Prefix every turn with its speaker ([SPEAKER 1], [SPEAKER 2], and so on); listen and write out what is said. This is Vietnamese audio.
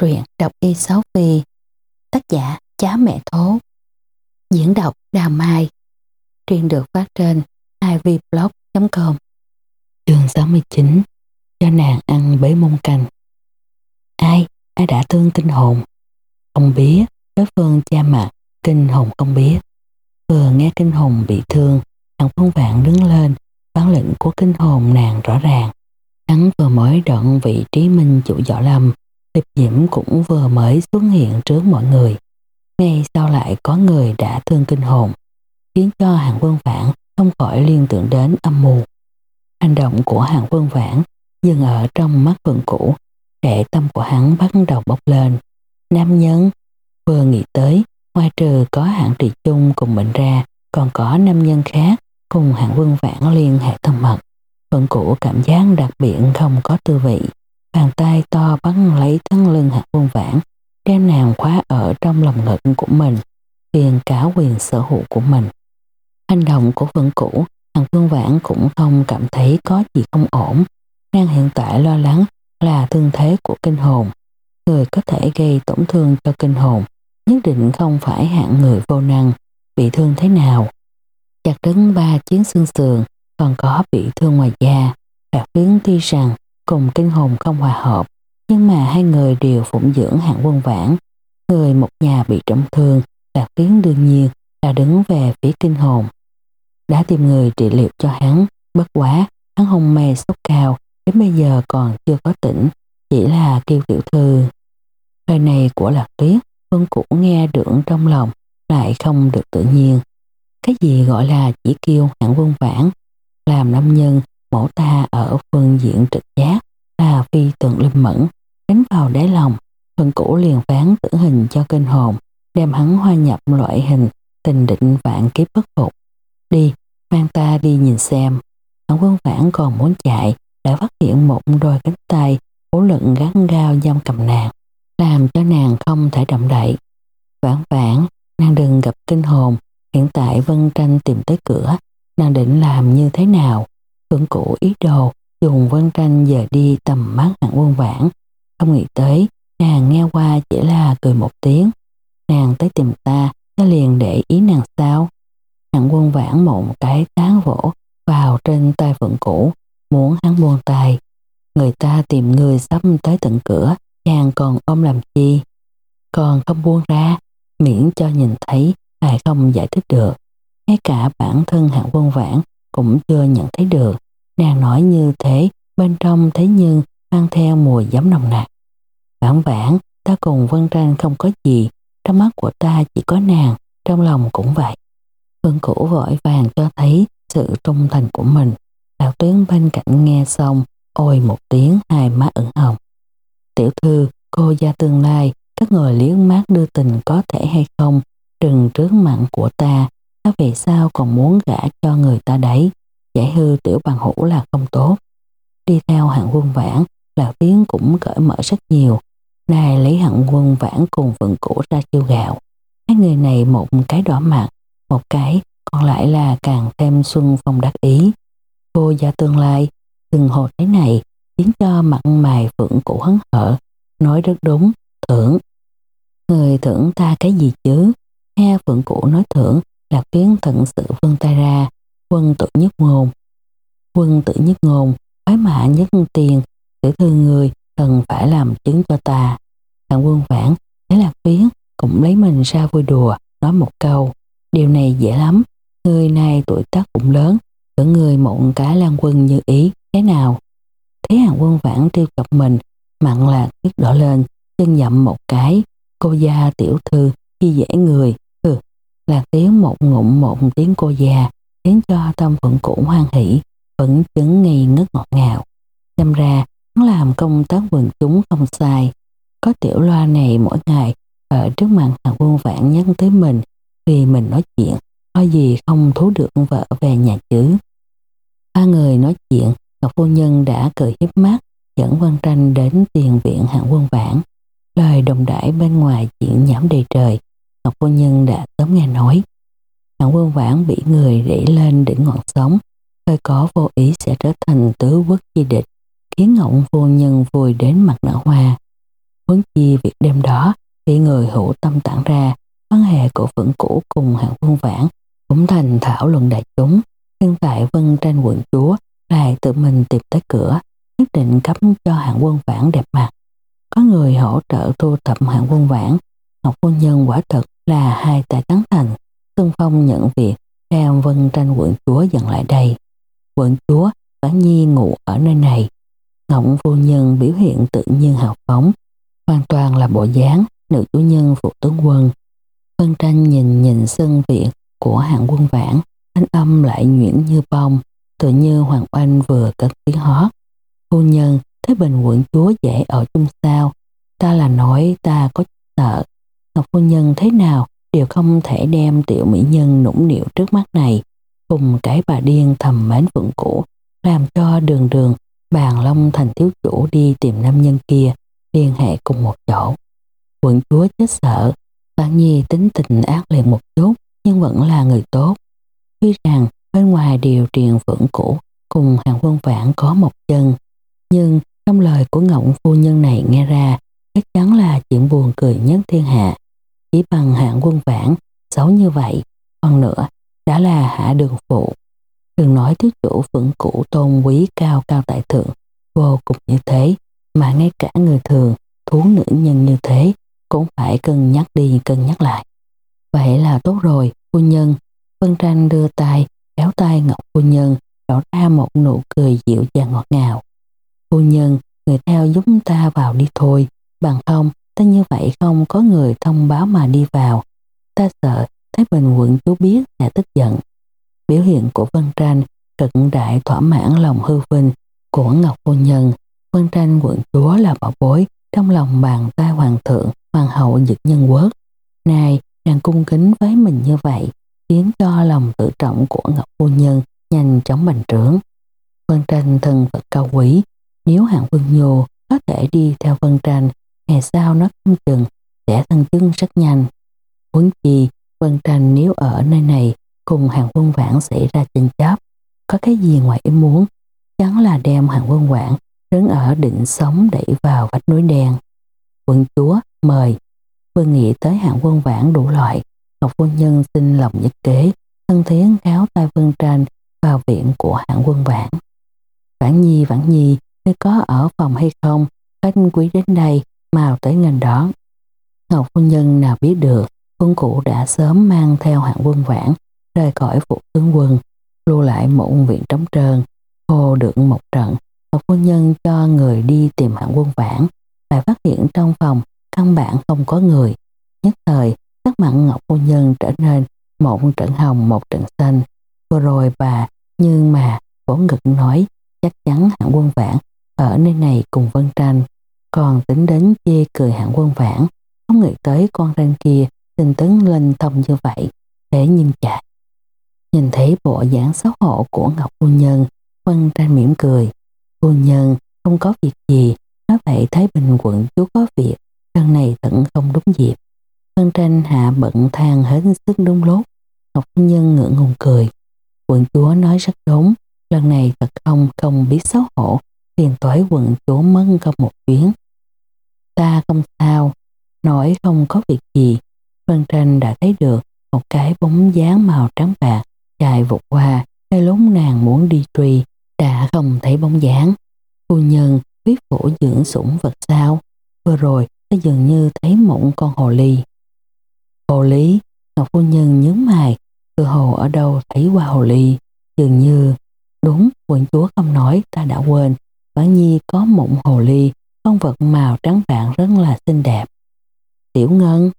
[SPEAKER 1] truyện đọc y sáu phi, tác giả Chá Mẹ Thố. Diễn đọc Đà Mai. Truyện được phát trên ivblog.com chương 69 cho nàng ăn bế mông canh ai ai đã thương kinh hồn? Không biết, đối phương cha mặt kinh hồn không biết. Vừa nghe kinh hồn bị thương thằng phong vạn đứng lên bản lệnh của kinh hồn nàng rõ ràng. Hắn vừa mới đoạn vị trí minh chủ võ lâm Liệp Diễm cũng vừa mới xuất hiện trước mọi người. Ngay sau lại có người đã thương kinh hồn, khiến cho hàng quân vãn không khỏi liên tưởng đến âm mưu. Hành động của hàng quân vãn dừng ở trong mắt phượng cũ, để tâm của hắn bắt đầu bốc lên. Nam nhân vừa nghĩ tới, ngoài trừ có hạng trị chung cùng bệnh ra, còn có nam nhân khác cùng hạng quân vãn liên hệ thân mật. Phượng cũ cảm giác đặc biệt không có tư vị. Bàn tay to bắn lấy thân lưng hạt vương vãn, đem nàng khóa ở trong lòng ngực của mình, tiền cả quyền sở hữu của mình. Hành động của Vân Cũ, hạt Vương Vãn cũng không cảm thấy có gì không ổn. Nàng hiện tại lo lắng là thương thế của kinh hồn. Người có thể gây tổn thương cho kinh hồn, nhất định không phải hạng người vô năng, bị thương thế nào. Chặt đứt ba chiến xương sườn, còn có bị thương ngoài da. Đạt phiến tuy rằng cùng kinh hồn không hòa hợp, nhưng mà hai người đều phụng dưỡng hạng quân vãn. Người một nhà bị trọng thương, Lạc Tiến đương nhiên là đứng về phía kinh hồn. Đã tìm người trị liệu cho hắn, bất quá, hắn hôn mê sốt cao, đến bây giờ còn chưa có tỉnh, chỉ là kêu tiểu thư. Lời này của Lạc Tuyết, Vân Cũ nghe được trong lòng, lại không được tự nhiên. Cái gì gọi là chỉ kêu hạng quân vãn, làm nam nhân mẫu ta ở phương diện trực giác là phi tượng linh mẫn, đánh vào đáy lòng, phần cũ liền phán tử hình cho kinh hồn, đem hắn hoa nhập loại hình tình định vạn kiếp bất phục. Đi, mang ta đi nhìn xem. Ông quân vãn còn muốn chạy, đã phát hiện một đôi cánh tay cố lực gắn gao giam cầm nàng, làm cho nàng không thể động đậy. Vãn vãn, nàng đừng gặp kinh hồn, hiện tại Vân Tranh tìm tới cửa, nàng định làm như thế nào? Phượng cũ ý đồ dùng Vân Tranh giờ đi tầm mắt hạng quân vãn. Không nghĩ tới, nàng nghe qua chỉ là cười một tiếng. Nàng tới tìm ta, ta liền để ý nàng sao. Hạng quân vãn một cái tán vỗ vào trên tay Phượng cũ, muốn hắn buông tay. Người ta tìm người sắp tới tận cửa, chàng còn ôm làm chi. Còn không buông ra, miễn cho nhìn thấy lại không giải thích được. Ngay cả bản thân hạng quân vãn cũng chưa nhận thấy được. Nàng nói như thế, bên trong thế nhưng mang theo mùi giấm nồng nặc. Vãn vãn, ta cùng Vân Tranh không có gì, trong mắt của ta chỉ có nàng, trong lòng cũng vậy. Vân Cũ vội vàng cho thấy sự trung thành của mình. Đào tướng bên cạnh nghe xong, ôi một tiếng hai má ửng hồng. Tiểu thư, cô gia tương lai, các người liếng mát đưa tình có thể hay không, đừng trước mặn của ta, ta về sao còn muốn gả cho người ta đấy giải hư tiểu bằng hữu là không tốt. Đi theo hạng quân vãn, Lạc Tiến cũng cởi mở rất nhiều. Này lấy hạng quân vãn cùng vận cũ ra chiêu gạo. Hai người này một cái đỏ mặt, một cái còn lại là càng thêm xuân phong đắc ý. Cô gia tương lai, từng hồ thế này khiến cho mặt mày phượng cũ hấn hở, nói rất đúng, thưởng. Người thưởng ta cái gì chứ? Nghe phượng cũ nói thưởng, Lạc tuyến thận sự vương tay ra, quân tự nhất ngôn. Quân tự nhất ngôn, phái mã nhất tiền, tử thư người cần phải làm chứng cho ta. Thằng quân vãn, thấy lạc phiến, cũng lấy mình ra vui đùa, nói một câu. Điều này dễ lắm, người này tuổi tác cũng lớn, ở người mộng cái lan quân như ý, thế nào? Thấy hàng quân vãn tiêu chọc mình, mặn là tuyết đỏ lên, chân nhậm một cái, cô gia tiểu thư, khi dễ người, là tiếng một ngụm một tiếng cô già khiến cho tâm phận cũ hoan hỷ, vẫn chứng nghi ngất ngọt ngào. Xem ra, hắn làm công tác quần chúng không sai. Có tiểu loa này mỗi ngày ở trước mặt thằng quân vãn nhắc tới mình vì mình nói chuyện, có gì không thú được vợ về nhà chứ. Ba người nói chuyện, Ngọc Phu Nhân đã cười hiếp mắt, dẫn Văn Tranh đến tiền viện hạng quân vãn. Lời đồng đãi bên ngoài chuyện nhảm đầy trời, Ngọc Phu Nhân đã sớm nghe nói. Hạng quân vãn bị người đẩy lên đỉnh ngọn sóng, hơi có vô ý sẽ trở thành tứ quốc chi địch, khiến Ngọc Phu nhân vui đến mặt nở hoa. Huấn chi việc đêm đó khi người hữu tâm tản ra quan hệ của phượng cũ cùng hạng quân vãn cũng thành thảo luận đại chúng. Hiện tại Vân Tranh quận chúa lại tự mình tìm tới cửa, nhất định cấm cho hạng quân vãn đẹp mặt. Có người hỗ trợ thu thập hạng quân vãn, Ngọc Phu Nhân quả thật là hai tài tán thành. tương Phong nhận việc đem Vân Tranh quận chúa dẫn lại đây. Quận chúa Vãn Nhi ngủ ở nơi này. Ngọc Phu Nhân biểu hiện tự nhiên hào phóng, hoàn toàn là bộ dáng nữ chủ nhân phụ tướng quân. Vân Tranh nhìn nhìn sân viện của hạng quân vãn, thanh âm lại nhuyễn như bông, tự như Hoàng Oanh vừa cất tiếng hót. Phu nhân, Thế Bình quận chúa dễ ở chung sao? Ta là nói ta có sợ. Ngọc phu nhân thế nào đều không thể đem tiểu mỹ nhân nũng nịu trước mắt này cùng cái bà điên thầm mến phượng cũ làm cho đường đường bàn long thành thiếu chủ đi tìm nam nhân kia liên hệ cùng một chỗ. Quận chúa chết sợ, bản Nhi tính tình ác liệt một chút nhưng vẫn là người tốt. Tuy rằng bên ngoài điều truyền phượng cũ cùng hàng quân vãn có một chân, nhưng trong lời của ngọng phu nhân này nghe ra chắc chắn là chuyện buồn cười nhất thiên hạ. Chỉ bằng hạng quân vãn xấu như vậy, còn nữa đã là hạ đường phụ. Đừng nói thiếu chủ phượng cũ tôn quý cao cao tại thượng, vô cùng như thế, mà ngay cả người thường, thú nữ nhân như thế, cũng phải cân nhắc đi cân nhắc lại. Vậy là tốt rồi, phu nhân. Vân Tranh đưa tay, kéo tay Ngọc phu nhân, tỏ ra một nụ cười dịu dàng ngọt ngào. Phu nhân, người theo giúp ta vào đi thôi, bằng không, ta như vậy không có người thông báo mà đi vào. Ta sợ Thái Bình quận chú biết sẽ tức giận. Biểu hiện của Vân Tranh cực đại thỏa mãn lòng hư vinh của Ngọc Phu Nhân. Vân Tranh quận chúa là bảo bối trong lòng bàn tay hoàng thượng, hoàng hậu dực nhân quốc. Này, nàng cung kính với mình như vậy, khiến cho lòng tự trọng của Ngọc Phu Nhân nhanh chóng bành trưởng. Vân Tranh thân phật cao quý, nếu hạng Vương Nhô có thể đi theo Vân Tranh, ngày sau nó không chừng sẽ thân chứng rất nhanh. Huống chi, Vân Tranh nếu ở nơi này cùng hàng quân vãn xảy ra tranh chấp, có cái gì ngoài ý muốn, chắn là đem hàng quân vãn đứng ở định sống đẩy vào vách núi đen. Quân chúa, mời. Vương nghĩ tới hạng quân vãn đủ loại, Ngọc Phu Nhân xin lòng nhất kế, thân thiến cáo tay Vân Tranh vào viện của hạng quân vãn. Vãn Nhi, Vãn Nhi, ngươi có ở phòng hay không? Khách quý đến đây, mau tới ngành đón. Ngọc Phu Nhân nào biết được, quân cũ đã sớm mang theo hạng quân vãn rời khỏi phụ tướng quân, lưu lại một viện trống trơn, hô được một trận. Ngọc Phu Nhân cho người đi tìm hạng quân vãn, lại phát hiện trong phòng căn bản không có người. Nhất thời, sắc mặt Ngọc Phu Nhân trở nên một trận hồng một trận xanh. Vừa rồi bà nhưng mà vỗ ngực nói chắc chắn hạng quân vãn ở nơi này cùng Vân Tranh. Còn tính đến chê cười hạng quân vãn, không nghĩ tới con ranh kia tình tấn lên thông như vậy. để nhìn chạy. Nhìn thấy bộ dáng xấu hổ của Ngọc Phu Nhân, quân Tranh mỉm cười. Phu Nhân không có việc gì, nói vậy Thái Bình quận chú có việc, lần này tận không đúng dịp. Quân Tranh hạ bận than hết sức đúng lốt. Ngọc Phu Nhân ngượng ngùng cười. Quận chúa nói rất đúng, lần này thật không không biết xấu hổ, tiền toái quận chúa mất công một chuyến. Ta không sao, nói không có việc gì. Vân Tranh đã thấy được một cái bóng dáng màu trắng bạc chạy vụt qua, ngay lúc nàng muốn đi truy, đã không thấy bóng dáng. Phu nhân biết phổ dưỡng sủng vật sao, vừa rồi ta dường như thấy mộng con hồ ly. Hồ ly, Ngọc phu nhân nhớ mày, từ hồ ở đâu thấy qua hồ ly, dường như, đúng, quận chúa không nói, ta đã quên, Vãn Nhi có mộng hồ ly, con vật màu trắng bạc rất là xinh đẹp. Tiểu Ngân,